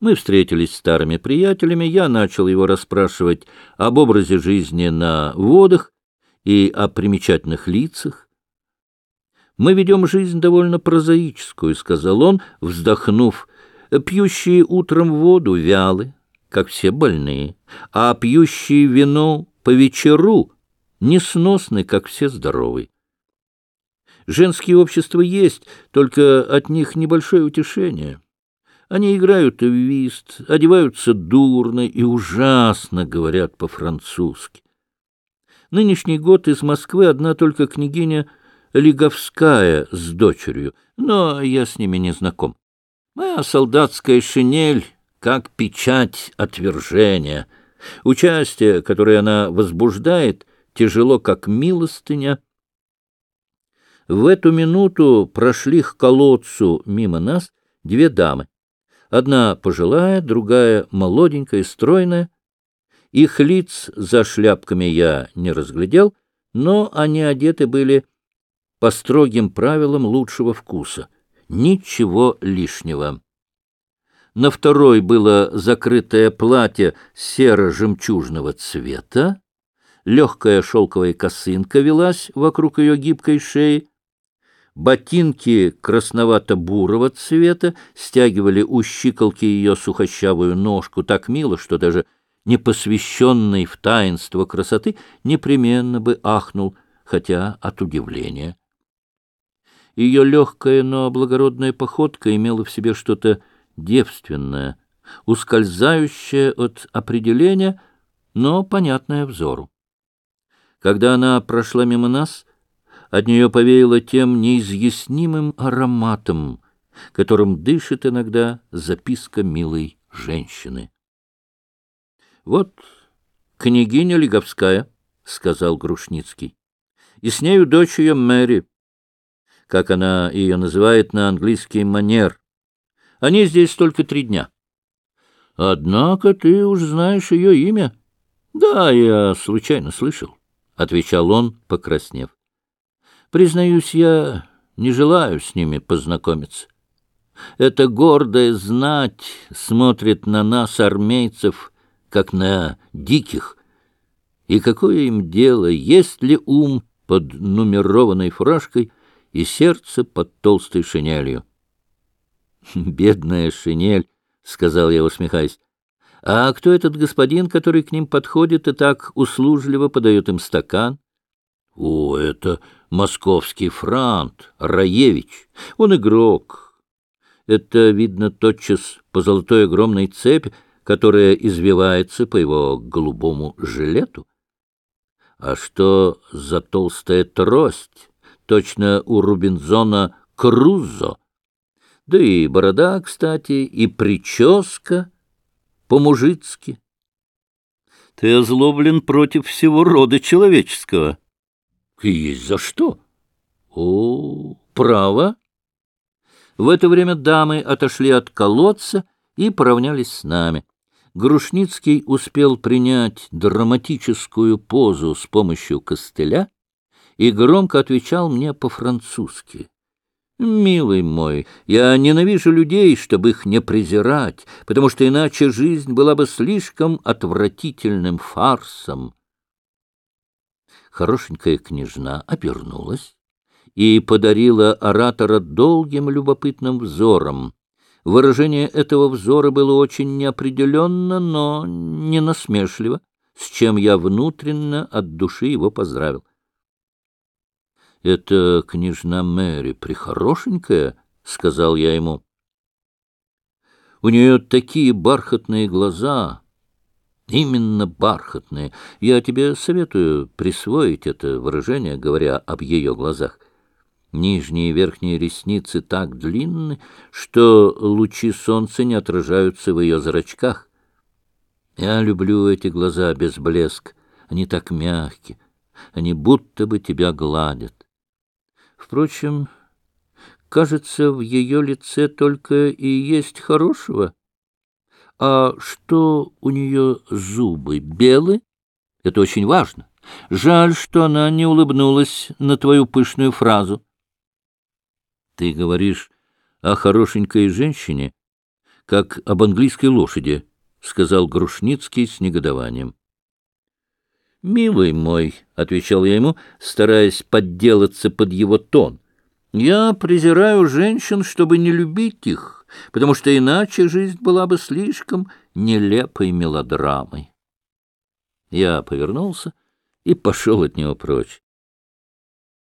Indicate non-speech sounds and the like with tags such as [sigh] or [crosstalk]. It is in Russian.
Мы встретились старыми приятелями, я начал его расспрашивать об образе жизни на водах и о примечательных лицах. «Мы ведем жизнь довольно прозаическую», — сказал он, вздохнув. «Пьющие утром воду вялы, как все больные, а пьющие вино по вечеру несносны, как все здоровые. Женские общества есть, только от них небольшое утешение». Они играют в вист, одеваются дурно и ужасно говорят по-французски. Нынешний год из Москвы одна только княгиня Лиговская с дочерью, но я с ними не знаком. Моя солдатская шинель как печать отвержения. Участие, которое она возбуждает, тяжело, как милостыня. В эту минуту прошли к колодцу мимо нас две дамы. Одна пожилая, другая молоденькая, стройная. Их лиц за шляпками я не разглядел, но они одеты были по строгим правилам лучшего вкуса. Ничего лишнего. На второй было закрытое платье серо-жемчужного цвета, легкая шелковая косынка велась вокруг ее гибкой шеи, Ботинки красновато-бурого цвета стягивали у щиколки ее сухощавую ножку так мило, что даже непосвященный в таинство красоты непременно бы ахнул, хотя от удивления. Ее легкая, но благородная походка имела в себе что-то девственное, ускользающее от определения, но понятное взору. Когда она прошла мимо нас, от нее повеяло тем неизъяснимым ароматом, которым дышит иногда записка милой женщины. — Вот княгиня Лиговская, — сказал Грушницкий, — и с нею дочь ее Мэри, как она ее называет на английский манер. Они здесь только три дня. — Однако ты уж знаешь ее имя. — Да, я случайно слышал, — отвечал он, покраснев. Признаюсь, я не желаю с ними познакомиться. Эта гордая знать смотрит на нас, армейцев, как на диких. И какое им дело, есть ли ум под нумерованной фуражкой и сердце под толстой шинелью? [laughs] «Бедная шинель», — сказал я, усмехаясь. «А кто этот господин, который к ним подходит и так услужливо подает им стакан?» «О, это московский франт, Раевич. Он игрок. Это видно тотчас по золотой огромной цепи, которая извивается по его голубому жилету. А что за толстая трость? Точно у Рубинзона Крузо. Да и борода, кстати, и прическа по-мужицки. Ты озлоблен против всего рода человеческого. Есть за что. О, право. В это время дамы отошли от колодца и поравнялись с нами. Грушницкий успел принять драматическую позу с помощью костыля и громко отвечал мне по-французски. «Милый мой, я ненавижу людей, чтобы их не презирать, потому что иначе жизнь была бы слишком отвратительным фарсом хорошенькая княжна обернулась и подарила оратора долгим любопытным взором. Выражение этого взора было очень неопределенно, но не насмешливо, с чем я внутренно от души его поздравил. — Это княжна Мэри прихорошенькая, — сказал я ему. — У нее такие бархатные глаза, Именно бархатные. Я тебе советую присвоить это выражение, говоря об ее глазах. Нижние и верхние ресницы так длинны, что лучи солнца не отражаются в ее зрачках. Я люблю эти глаза без блеск. Они так мягкие. Они будто бы тебя гладят. Впрочем, кажется, в ее лице только и есть хорошего — а что у нее зубы белые? Это очень важно. Жаль, что она не улыбнулась на твою пышную фразу. Ты говоришь о хорошенькой женщине, как об английской лошади, — сказал Грушницкий с негодованием. — Милый мой, — отвечал я ему, стараясь подделаться под его тон, — я презираю женщин, чтобы не любить их, потому что иначе жизнь была бы слишком нелепой мелодрамой. Я повернулся и пошел от него прочь.